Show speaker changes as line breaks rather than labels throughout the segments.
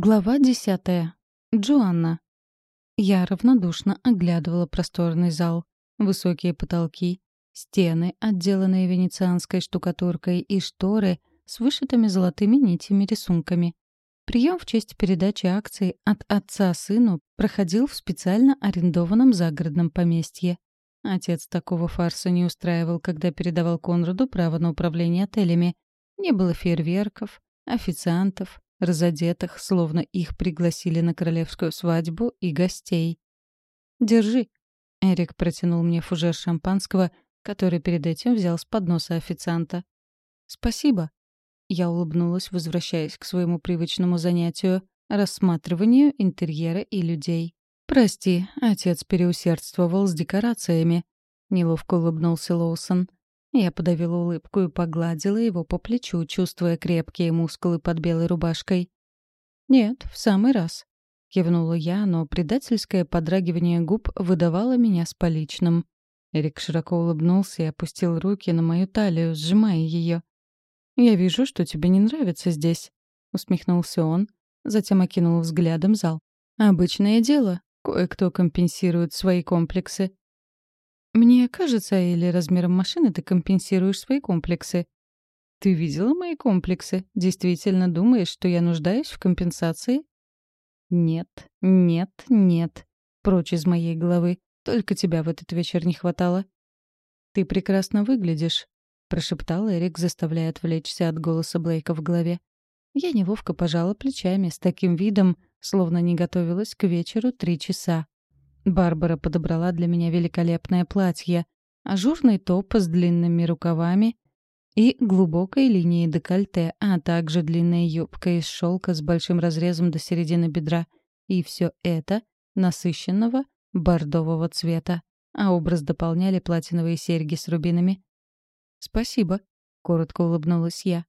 Глава десятая. Джоанна. Я равнодушно оглядывала просторный зал. Высокие потолки, стены, отделанные венецианской штукатуркой, и шторы с вышитыми золотыми нитями рисунками. Прием в честь передачи акций от отца сыну проходил в специально арендованном загородном поместье. Отец такого фарса не устраивал, когда передавал Конраду право на управление отелями. Не было фейерверков, официантов, разодетых, словно их пригласили на королевскую свадьбу, и гостей. «Держи». Эрик протянул мне фужер шампанского, который перед этим взял с подноса официанта. «Спасибо». Я улыбнулась, возвращаясь к своему привычному занятию — рассматриванию интерьера и людей. «Прости, отец переусердствовал с декорациями», — неловко улыбнулся Лоусон. Я подавила улыбку и погладила его по плечу, чувствуя крепкие мускулы под белой рубашкой. «Нет, в самый раз», — кивнула я, но предательское подрагивание губ выдавало меня с поличным. Эрик широко улыбнулся и опустил руки на мою талию, сжимая ее. «Я вижу, что тебе не нравится здесь», — усмехнулся он, затем окинул взглядом зал. «Обычное дело. Кое-кто компенсирует свои комплексы. «Мне кажется, или размером машины ты компенсируешь свои комплексы». «Ты видела мои комплексы? Действительно думаешь, что я нуждаюсь в компенсации?» «Нет, нет, нет. Прочь из моей головы. Только тебя в этот вечер не хватало». «Ты прекрасно выглядишь», — прошептал Эрик, заставляя отвлечься от голоса Блейка в голове. Я неловко пожала плечами с таким видом, словно не готовилась к вечеру три часа. Барбара подобрала для меня великолепное платье, ажурный топ с длинными рукавами и глубокой линией декольте, а также длинная юбка из шелка с большим разрезом до середины бедра. И все это насыщенного бордового цвета, а образ дополняли платиновые серьги с рубинами. «Спасибо», — коротко улыбнулась я.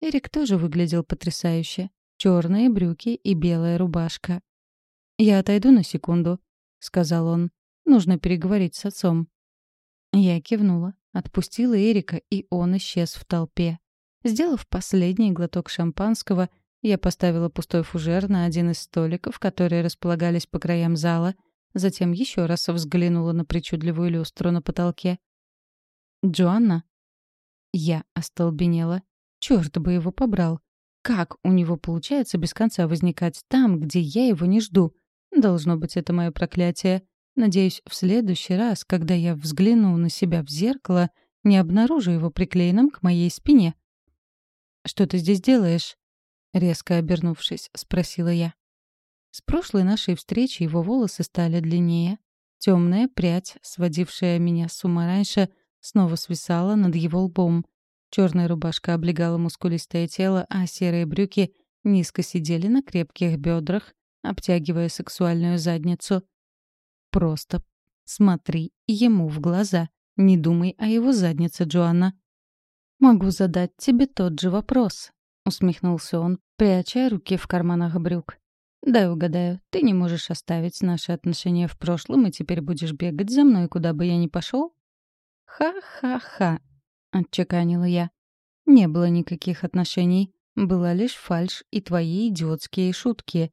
Эрик тоже выглядел потрясающе. Черные брюки и белая рубашка. «Я отойду на секунду», — сказал он. «Нужно переговорить с отцом». Я кивнула, отпустила Эрика, и он исчез в толпе. Сделав последний глоток шампанского, я поставила пустой фужер на один из столиков, которые располагались по краям зала, затем еще раз взглянула на причудливую люстру на потолке. «Джоанна?» Я остолбенела. Чёрт бы его побрал. Как у него получается без конца возникать там, где я его не жду? Должно быть, это мое проклятие. Надеюсь, в следующий раз, когда я взгляну на себя в зеркало, не обнаружу его приклеенным к моей спине. «Что ты здесь делаешь?» Резко обернувшись, спросила я. С прошлой нашей встречи его волосы стали длиннее. Темная прядь, сводившая меня с ума раньше, снова свисала над его лбом. Черная рубашка облегала мускулистое тело, а серые брюки низко сидели на крепких бедрах, обтягивая сексуальную задницу. «Просто смотри ему в глаза. Не думай о его заднице, Джоанна». «Могу задать тебе тот же вопрос», — усмехнулся он, пряча руки в карманах брюк. «Дай угадаю, ты не можешь оставить наши отношения в прошлом и теперь будешь бегать за мной, куда бы я ни пошел?» «Ха-ха-ха», — отчеканила я. «Не было никаких отношений. Была лишь фальшь и твои идиотские шутки.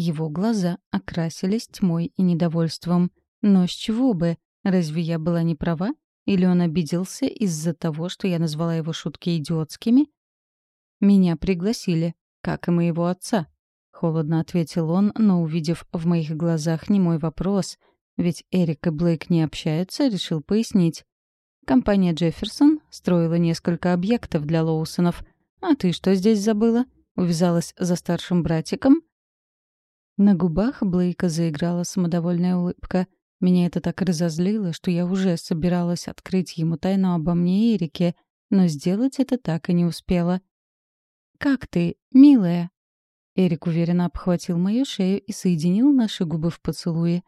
Его глаза окрасились тьмой и недовольством. Но с чего бы? Разве я была не права? Или он обиделся из-за того, что я назвала его шутки идиотскими? «Меня пригласили, как и моего отца», — холодно ответил он, но, увидев в моих глазах не мой вопрос, ведь Эрик и Блейк не общаются, решил пояснить. Компания «Джефферсон» строила несколько объектов для Лоусонов. «А ты что здесь забыла?» Увязалась за старшим братиком на губах Блейка заиграла самодовольная улыбка. Меня это так разозлило, что я уже собиралась открыть ему тайну обо мне и Эрике, но сделать это так и не успела. «Как ты, милая?» Эрик уверенно обхватил мою шею и соединил наши губы в поцелуе.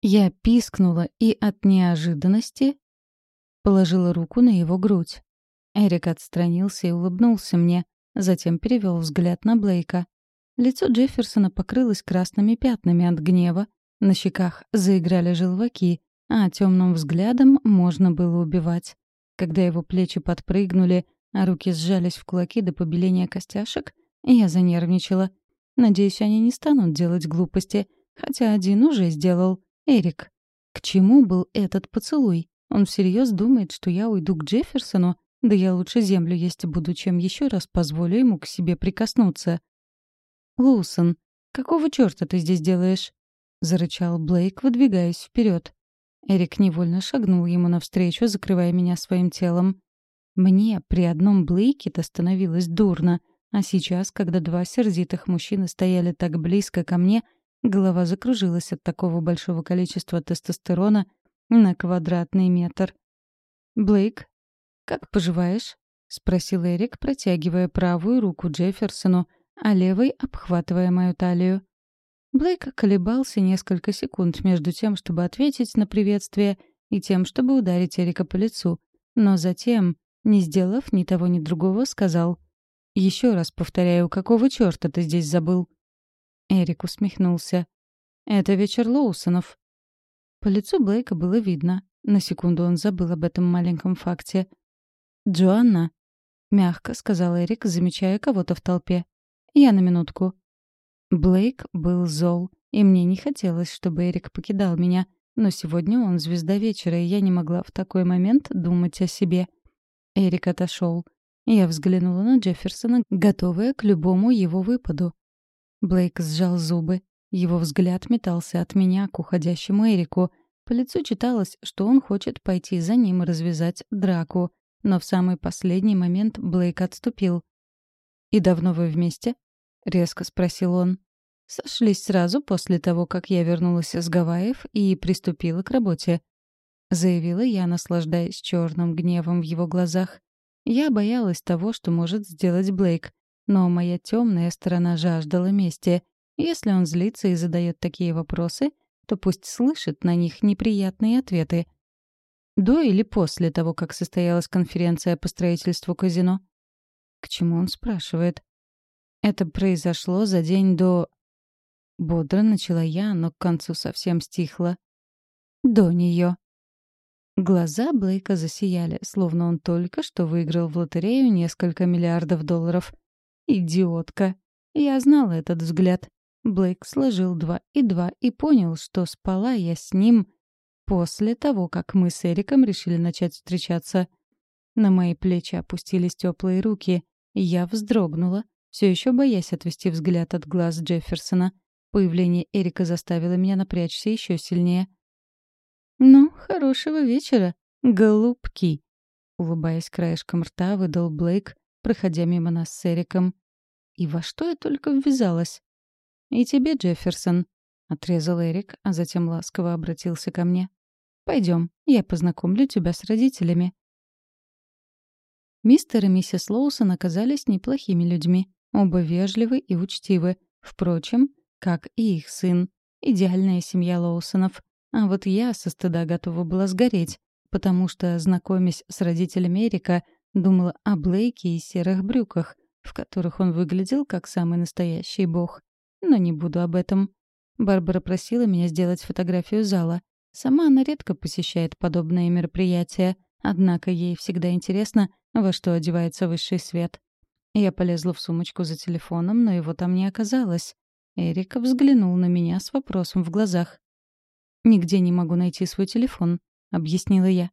Я пискнула и от неожиданности положила руку на его грудь. Эрик отстранился и улыбнулся мне, затем перевел взгляд на Блейка. Лицо Джефферсона покрылось красными пятнами от гнева, на щеках заиграли желваки, а темным взглядом можно было убивать. Когда его плечи подпрыгнули, а руки сжались в кулаки до побеления костяшек, я занервничала. Надеюсь, они не станут делать глупости, хотя один уже сделал. Эрик. К чему был этот поцелуй? Он всерьез думает, что я уйду к Джефферсону? Да я лучше землю есть буду, чем еще раз позволю ему к себе прикоснуться. «Лусон, какого черта ты здесь делаешь?» — зарычал Блейк, выдвигаясь вперед. Эрик невольно шагнул ему навстречу, закрывая меня своим телом. Мне при одном Блейке-то становилось дурно, а сейчас, когда два сердитых мужчины стояли так близко ко мне, голова закружилась от такого большого количества тестостерона на квадратный метр. «Блейк, как поживаешь?» — спросил Эрик, протягивая правую руку Джефферсону, а левой обхватывая мою талию. Блейк колебался несколько секунд между тем, чтобы ответить на приветствие, и тем, чтобы ударить Эрика по лицу. Но затем, не сделав ни того, ни другого, сказал «Еще раз повторяю, какого черта ты здесь забыл?» Эрик усмехнулся. «Это вечер Лоусонов». По лицу Блейка было видно. На секунду он забыл об этом маленьком факте. «Джоанна», — мягко сказал Эрик, замечая кого-то в толпе. «Я на минутку». Блейк был зол, и мне не хотелось, чтобы Эрик покидал меня, но сегодня он звезда вечера, и я не могла в такой момент думать о себе. Эрик отошел. Я взглянула на Джефферсона, готовая к любому его выпаду. Блейк сжал зубы. Его взгляд метался от меня к уходящему Эрику. По лицу читалось, что он хочет пойти за ним и развязать драку. Но в самый последний момент Блейк отступил. «И давно вы вместе?» — резко спросил он. «Сошлись сразу после того, как я вернулась с Гавайев и приступила к работе», — заявила я, наслаждаясь черным гневом в его глазах. Я боялась того, что может сделать Блейк, но моя темная сторона жаждала мести. Если он злится и задает такие вопросы, то пусть слышит на них неприятные ответы. До или после того, как состоялась конференция по строительству казино? К чему он спрашивает? Это произошло за день до... Бодро начала я, но к концу совсем стихла. До нее. Глаза Блейка засияли, словно он только что выиграл в лотерею несколько миллиардов долларов. Идиотка. Я знала этот взгляд. Блейк сложил два и два и понял, что спала я с ним после того, как мы с Эриком решили начать встречаться. На мои плечи опустились теплые руки, я вздрогнула, все еще боясь отвести взгляд от глаз Джефферсона. Появление Эрика заставило меня напрячься еще сильнее. «Ну, хорошего вечера, голубки!» Улыбаясь краешком рта, выдал Блейк, проходя мимо нас с Эриком. «И во что я только ввязалась?» «И тебе, Джефферсон», — отрезал Эрик, а затем ласково обратился ко мне. «Пойдем, я познакомлю тебя с родителями». Мистер и миссис Лоусон оказались неплохими людьми. Оба вежливы и учтивы. Впрочем, как и их сын. Идеальная семья Лоусонов. А вот я со стыда готова была сгореть, потому что, знакомясь с родителями Эрика, думала о Блейке и серых брюках, в которых он выглядел как самый настоящий бог. Но не буду об этом. Барбара просила меня сделать фотографию зала. Сама она редко посещает подобные мероприятия, однако ей всегда интересно, во что одевается высший свет. Я полезла в сумочку за телефоном, но его там не оказалось. Эрик взглянул на меня с вопросом в глазах. «Нигде не могу найти свой телефон», — объяснила я.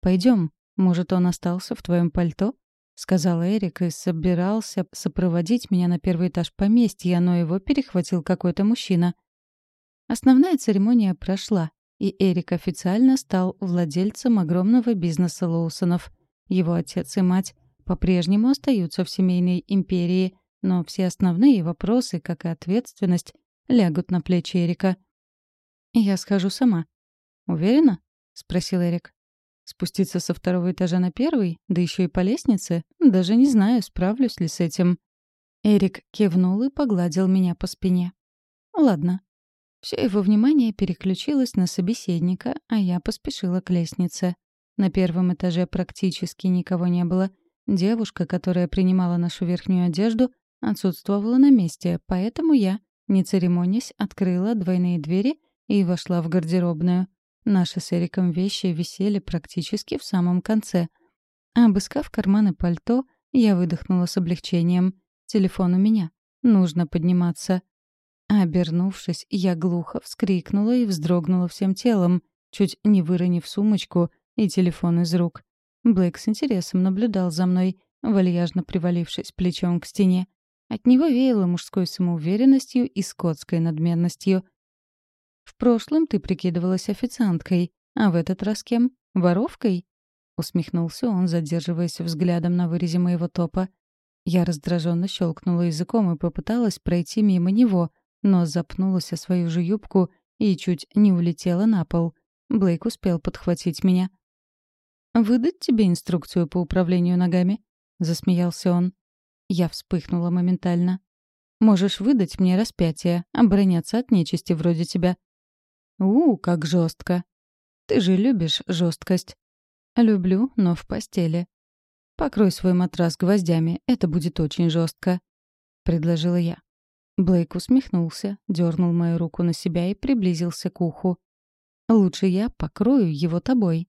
«Пойдем. Может, он остался в твоем пальто?» — сказал Эрик и собирался сопроводить меня на первый этаж поместья, но его перехватил какой-то мужчина. Основная церемония прошла, и Эрик официально стал владельцем огромного бизнеса Лоусонов. Его отец и мать по-прежнему остаются в семейной империи, но все основные вопросы, как и ответственность, лягут на плечи Эрика. «Я схожу сама». «Уверена?» — спросил Эрик. «Спуститься со второго этажа на первый, да еще и по лестнице? Даже не знаю, справлюсь ли с этим». Эрик кивнул и погладил меня по спине. «Ладно». Все его внимание переключилось на собеседника, а я поспешила к лестнице. На первом этаже практически никого не было — Девушка, которая принимала нашу верхнюю одежду, отсутствовала на месте, поэтому я, не церемонясь, открыла двойные двери и вошла в гардеробную. Наши с Эриком вещи висели практически в самом конце. Обыскав карманы пальто, я выдохнула с облегчением. Телефон у меня. Нужно подниматься. Обернувшись, я глухо вскрикнула и вздрогнула всем телом, чуть не выронив сумочку и телефон из рук. Блейк с интересом наблюдал за мной, вальяжно привалившись плечом к стене. От него веяло мужской самоуверенностью и скотской надменностью. «В прошлом ты прикидывалась официанткой, а в этот раз кем? Воровкой?» — усмехнулся он, задерживаясь взглядом на вырезе моего топа. Я раздраженно щелкнула языком и попыталась пройти мимо него, но запнулась о свою же юбку и чуть не улетела на пол. Блейк успел подхватить меня. «Выдать тебе инструкцию по управлению ногами?» — засмеялся он. Я вспыхнула моментально. «Можешь выдать мне распятие, обороняться от нечисти вроде тебя». «У, как жестко. Ты же любишь жесткость. «Люблю, но в постели». «Покрой свой матрас гвоздями, это будет очень жестко», — предложила я. Блейк усмехнулся, дернул мою руку на себя и приблизился к уху. «Лучше я покрою его тобой».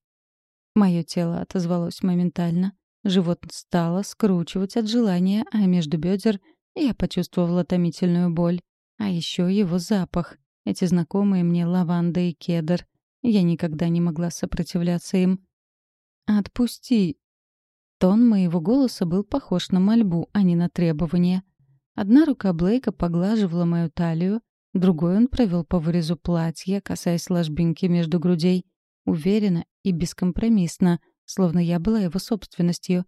Мое тело отозвалось моментально. Живот стало скручивать от желания, а между бедер я почувствовала томительную боль. А еще его запах. Эти знакомые мне лаванда и кедр. Я никогда не могла сопротивляться им. «Отпусти!» Тон моего голоса был похож на мольбу, а не на требование. Одна рука Блейка поглаживала мою талию, другой он провел по вырезу платья, касаясь ложбинки между грудей, уверенно и бескомпромиссно, словно я была его собственностью.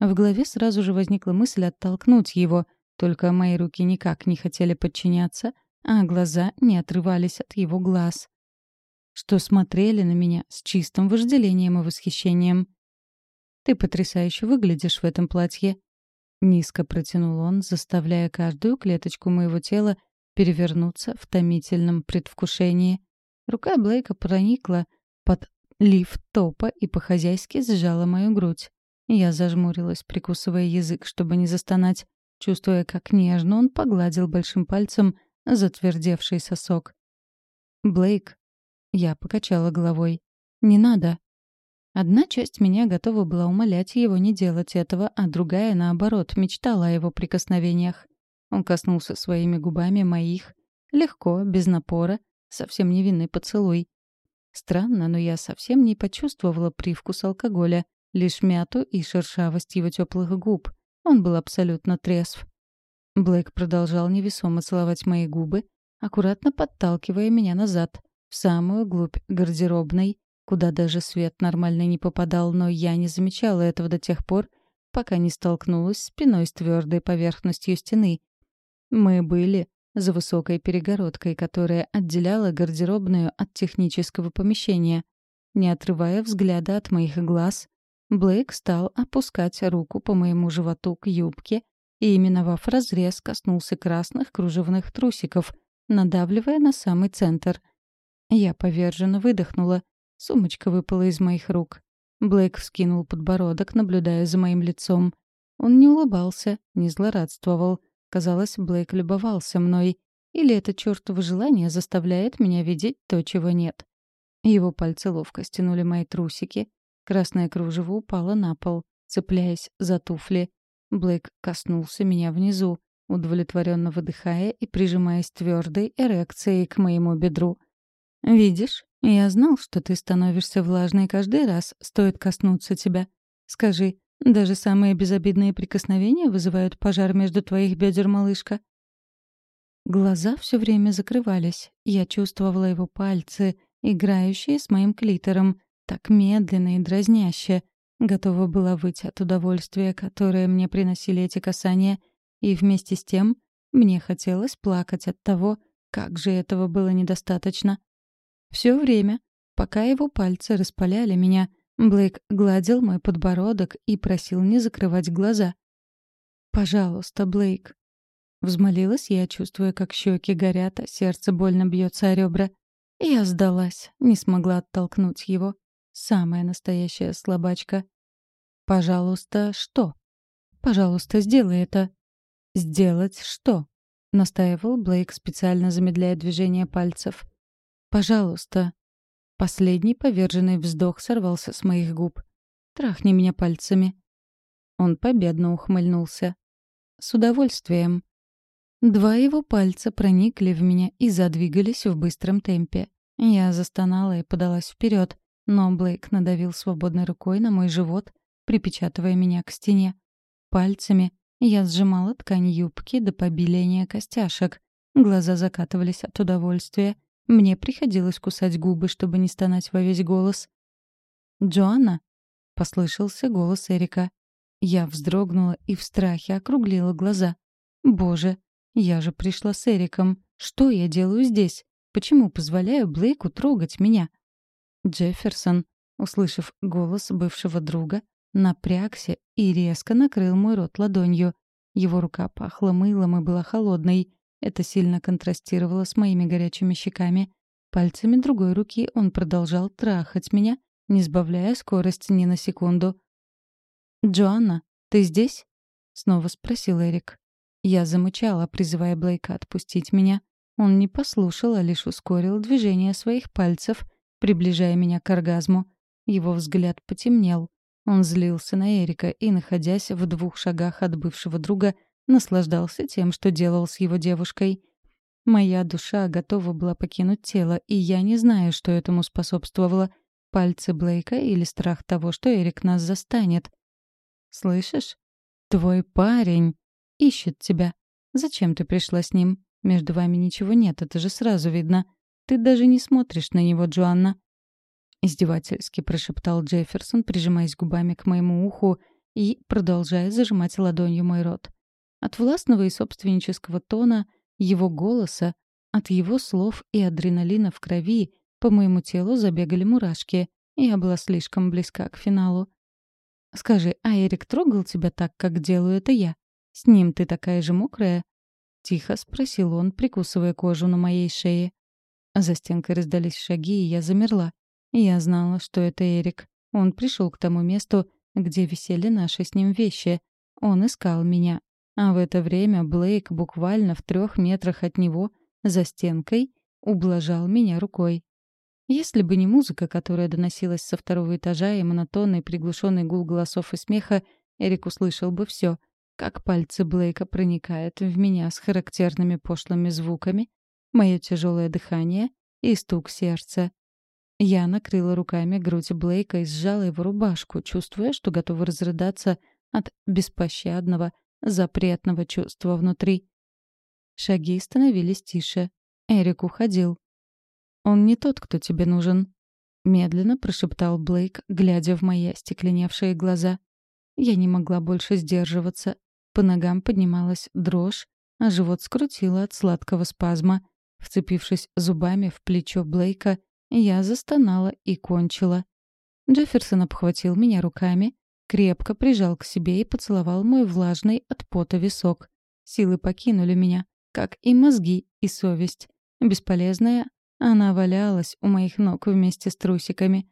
В голове сразу же возникла мысль оттолкнуть его, только мои руки никак не хотели подчиняться, а глаза не отрывались от его глаз что смотрели на меня с чистым вожделением и восхищением. «Ты потрясающе выглядишь в этом платье», — низко протянул он, заставляя каждую клеточку моего тела перевернуться в томительном предвкушении. Рука Блейка проникла под лиф топа и по-хозяйски сжала мою грудь. Я зажмурилась, прикусывая язык, чтобы не застонать, чувствуя, как нежно он погладил большим пальцем затвердевший сосок. Блейк я покачала головой. «Не надо». Одна часть меня готова была умолять его не делать этого, а другая, наоборот, мечтала о его прикосновениях. Он коснулся своими губами моих. Легко, без напора, совсем невинный поцелуй. Странно, но я совсем не почувствовала привкус алкоголя, лишь мяту и шершавость его теплых губ. Он был абсолютно трезв. Блэк продолжал невесомо целовать мои губы, аккуратно подталкивая меня назад в самую глубь гардеробной, куда даже свет нормально не попадал, но я не замечала этого до тех пор, пока не столкнулась спиной с твердой поверхностью стены. Мы были за высокой перегородкой, которая отделяла гардеробную от технического помещения. Не отрывая взгляда от моих глаз, Блейк стал опускать руку по моему животу к юбке и, именовав разрез, коснулся красных кружевных трусиков, надавливая на самый центр — я поверженно выдохнула. Сумочка выпала из моих рук. Блейк вскинул подбородок, наблюдая за моим лицом. Он не улыбался, не злорадствовал. Казалось, Блейк любовался мной. Или это чёртово желание заставляет меня видеть то, чего нет. Его пальцы ловко стянули мои трусики. Красное кружево упало на пол, цепляясь за туфли. Блейк коснулся меня внизу, удовлетворенно выдыхая и прижимаясь твердой эрекцией к моему бедру. «Видишь, я знал, что ты становишься влажной каждый раз, стоит коснуться тебя. Скажи, даже самые безобидные прикосновения вызывают пожар между твоих бедер, малышка?» Глаза все время закрывались. Я чувствовала его пальцы, играющие с моим клитором, так медленно и дразняще. Готова была выйти от удовольствия, которое мне приносили эти касания, и вместе с тем мне хотелось плакать от того, как же этого было недостаточно. Все время, пока его пальцы распаляли меня, Блейк гладил мой подбородок и просил не закрывать глаза. «Пожалуйста, Блейк». Взмолилась я, чувствуя, как щеки горят, а сердце больно бьется о ребра. Я сдалась, не смогла оттолкнуть его. Самая настоящая слабачка. «Пожалуйста, что?» «Пожалуйста, сделай это». «Сделать что?» — настаивал Блейк, специально замедляя движение пальцев. Пожалуйста». Последний поверженный вздох сорвался с моих губ. «Трахни меня пальцами». Он победно ухмыльнулся. «С удовольствием». Два его пальца проникли в меня и задвигались в быстром темпе. Я застонала и подалась вперед, но Блейк надавил свободной рукой на мой живот, припечатывая меня к стене. Пальцами я сжимала ткань юбки до побеления костяшек. Глаза закатывались от удовольствия. Мне приходилось кусать губы, чтобы не стонать во весь голос. «Джоанна?» — послышался голос Эрика. Я вздрогнула и в страхе округлила глаза. «Боже, я же пришла с Эриком. Что я делаю здесь? Почему позволяю Блейку трогать меня?» Джефферсон, услышав голос бывшего друга, напрягся и резко накрыл мой рот ладонью. Его рука пахла мылом и была холодной. Это сильно контрастировало с моими горячими щеками. Пальцами другой руки он продолжал трахать меня, не сбавляя скорость ни на секунду. «Джоанна, ты здесь?» — снова спросил Эрик. Я замычала, призывая Блейка отпустить меня. Он не послушал, а лишь ускорил движение своих пальцев, приближая меня к оргазму. Его взгляд потемнел. Он злился на Эрика и, находясь в двух шагах от бывшего друга, наслаждался тем, что делал с его девушкой. Моя душа готова была покинуть тело, и я не знаю, что этому способствовало — пальцы Блейка или страх того, что Эрик нас застанет. «Слышишь? Твой парень ищет тебя. Зачем ты пришла с ним? Между вами ничего нет, это же сразу видно. Ты даже не смотришь на него, Джоанна. — издевательски прошептал Джефферсон, прижимаясь губами к моему уху и продолжая зажимать ладонью мой рот. От властного и собственнического тона, его голоса, от его слов и адреналина в крови по моему телу забегали мурашки. Я была слишком близка к финалу. «Скажи, а Эрик трогал тебя так, как делаю это я? С ним ты такая же мокрая?» — тихо спросил он, прикусывая кожу на моей шее. За стенкой раздались шаги, и я замерла. Я знала, что это Эрик. Он пришел к тому месту, где висели наши с ним вещи. Он искал меня. А в это время Блейк буквально в трех метрах от него, за стенкой, ублажал меня рукой. Если бы не музыка, которая доносилась со второго этажа и монотонный приглушенный гул голосов и смеха, Эрик услышал бы все, как пальцы Блейка проникают в меня с характерными пошлыми звуками, мое тяжелое дыхание и стук сердца. Я накрыла руками грудь Блейка и сжала его рубашку, чувствуя, что готова разрыдаться от беспощадного, запретного чувства внутри. Шаги становились тише. Эрик уходил. «Он не тот, кто тебе нужен», — медленно прошептал Блейк, глядя в мои остекленевшие глаза. Я не могла больше сдерживаться. По ногам поднималась дрожь, а живот скрутило от сладкого спазма. Вцепившись зубами в плечо Блейка, я застонала и кончила. Джефферсон обхватил меня руками, крепко прижал к себе и поцеловал мой влажный от пота висок. Силы покинули меня, как и мозги, и совесть. Бесполезная, она валялась у моих ног вместе с трусиками.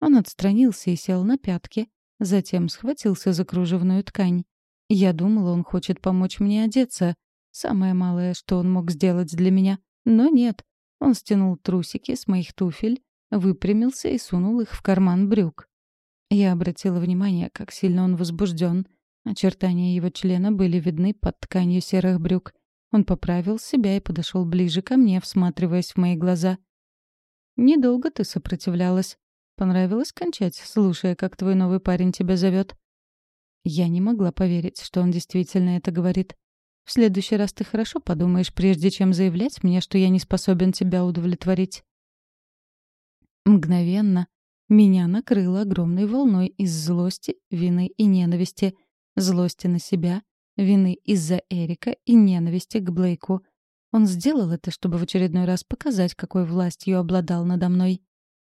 Он отстранился и сел на пятки, затем схватился за кружевную ткань. Я думала, он хочет помочь мне одеться. Самое малое, что он мог сделать для меня. Но нет. Он стянул трусики с моих туфель, выпрямился и сунул их в карман брюк. Я обратила внимание, как сильно он возбужден. Очертания его члена были видны под тканью серых брюк. Он поправил себя и подошел ближе ко мне, всматриваясь в мои глаза. «Недолго ты сопротивлялась. Понравилось кончать, слушая, как твой новый парень тебя зовет?» Я не могла поверить, что он действительно это говорит. В следующий раз ты хорошо подумаешь, прежде чем заявлять мне, что я не способен тебя удовлетворить. Мгновенно меня накрыло огромной волной из злости, вины и ненависти. Злости на себя, вины из-за Эрика и ненависти к Блейку. Он сделал это, чтобы в очередной раз показать, какой властью обладал надо мной.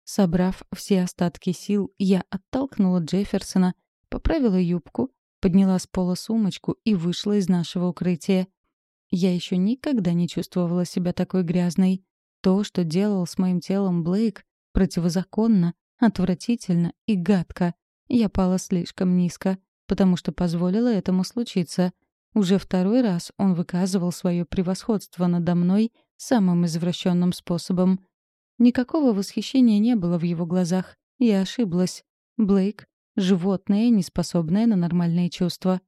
Собрав все остатки сил, я оттолкнула Джефферсона, поправила юбку подняла с пола сумочку и вышла из нашего укрытия. Я еще никогда не чувствовала себя такой грязной. То, что делал с моим телом Блейк, противозаконно, отвратительно и гадко. Я пала слишком низко, потому что позволила этому случиться. Уже второй раз он выказывал свое превосходство надо мной самым извращенным способом. Никакого восхищения не было в его глазах. Я ошиблась. Блейк Животное, неспособное на нормальные чувства.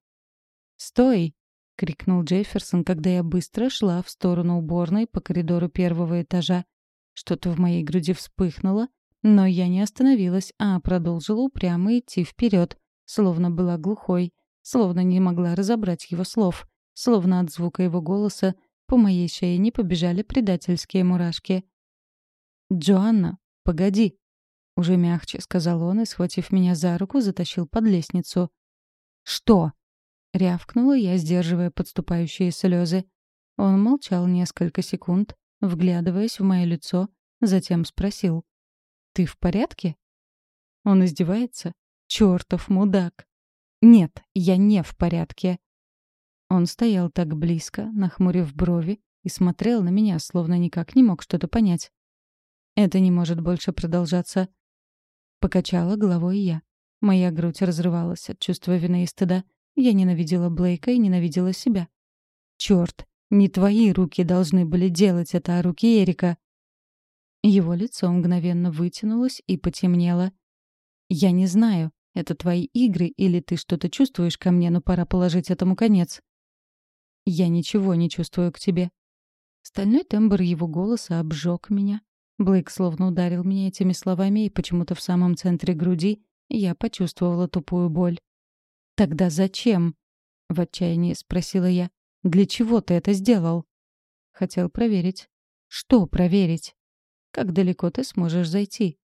«Стой!» — крикнул Джефферсон, когда я быстро шла в сторону уборной по коридору первого этажа. Что-то в моей груди вспыхнуло, но я не остановилась, а продолжила упрямо идти вперед, словно была глухой, словно не могла разобрать его слов, словно от звука его голоса по моей шее не побежали предательские мурашки. «Джоанна, погоди!» — уже мягче сказал он и, схватив меня за руку, затащил под лестницу. «Что?» — рявкнула я, сдерживая подступающие слезы. Он молчал несколько секунд, вглядываясь в мое лицо, затем спросил. «Ты в порядке?» Он издевается? Чёртов мудак! «Нет, я не в порядке». Он стоял так близко, нахмурив брови, и смотрел на меня, словно никак не мог что-то понять. «Это не может больше продолжаться». Покачала головой я. Моя грудь разрывалась от чувства вины и стыда. Я ненавидела Блейка и ненавидела себя. «Чёрт, не твои руки должны были делать это, а руки Эрика». Его лицо мгновенно вытянулось и потемнело. «Я не знаю, это твои игры или ты что-то чувствуешь ко мне, но пора положить этому конец». «Я ничего не чувствую к тебе». Стальной тембр его голоса обжег меня. Блейк словно ударил меня этими словами, и почему-то в самом центре груди я почувствовала тупую боль. «Тогда зачем?» — в отчаянии спросила я. «Для чего ты это сделал?» Хотел проверить. «Что проверить?» «Как далеко ты сможешь зайти?»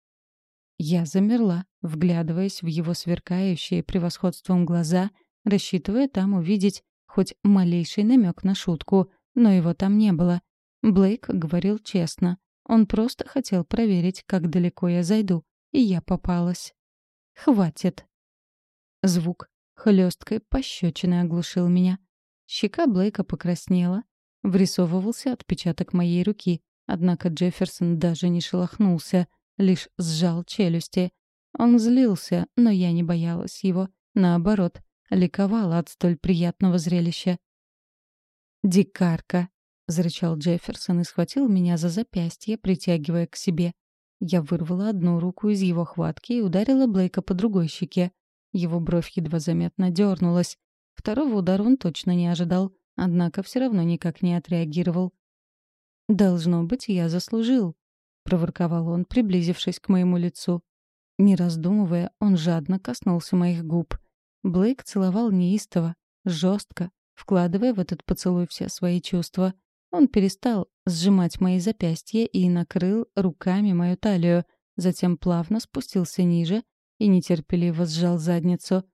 Я замерла, вглядываясь в его сверкающие превосходством глаза, рассчитывая там увидеть хоть малейший намек на шутку, но его там не было. Блейк говорил честно. Он просто хотел проверить, как далеко я зайду, и я попалась. «Хватит!» Звук хлесткой пощечины оглушил меня. Щека Блейка покраснела. Врисовывался отпечаток моей руки, однако Джефферсон даже не шелохнулся — лишь сжал челюсти. Он злился, но я не боялась его. Наоборот, ликовала от столь приятного зрелища. «Дикарка!» — зарычал Джефферсон и схватил меня за запястье, притягивая к себе. Я вырвала одну руку из его хватки и ударила Блейка по другой щеке. Его бровь едва заметно дернулась. Второго удара он точно не ожидал, однако все равно никак не отреагировал. «Должно быть, я заслужил», проворковал он, приблизившись к моему лицу. Не раздумывая, он жадно коснулся моих губ. Блейк целовал неистово, жестко, вкладывая в этот поцелуй все свои чувства. Он перестал сжимать мои запястья и накрыл руками мою талию, затем плавно спустился ниже и нетерпеливо сжал задницу.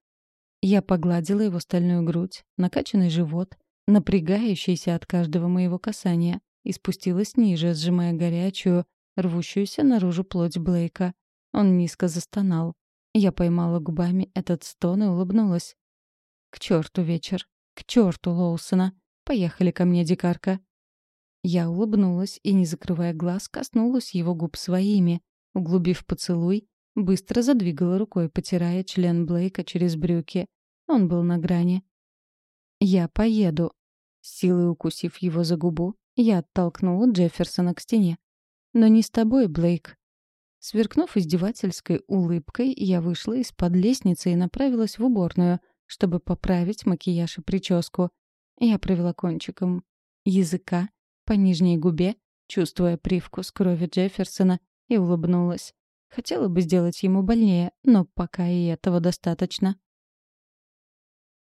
Я погладила его стальную грудь, накачанный живот, напрягающийся от каждого моего касания, и спустилась ниже, сжимая горячую, рвущуюся наружу плоть Блейка. Он низко застонал. Я поймала губами этот стон и улыбнулась. «К черту вечер! К черту Лоусона! Поехали ко мне, дикарка!» Я улыбнулась и, не закрывая глаз, коснулась его губ своими. Углубив поцелуй, быстро задвигала рукой, потирая член Блейка через брюки. Он был на грани. «Я поеду». силой укусив его за губу, я оттолкнула Джефферсона к стене. Но не с тобой, Блейк. Сверкнув издевательской улыбкой, я вышла из-под лестницы и направилась в уборную, чтобы поправить макияж и прическу. Я провела кончиком языка по нижней губе, чувствуя привкус крови Джефферсона, и улыбнулась. Хотела бы сделать ему больнее, но пока и этого достаточно.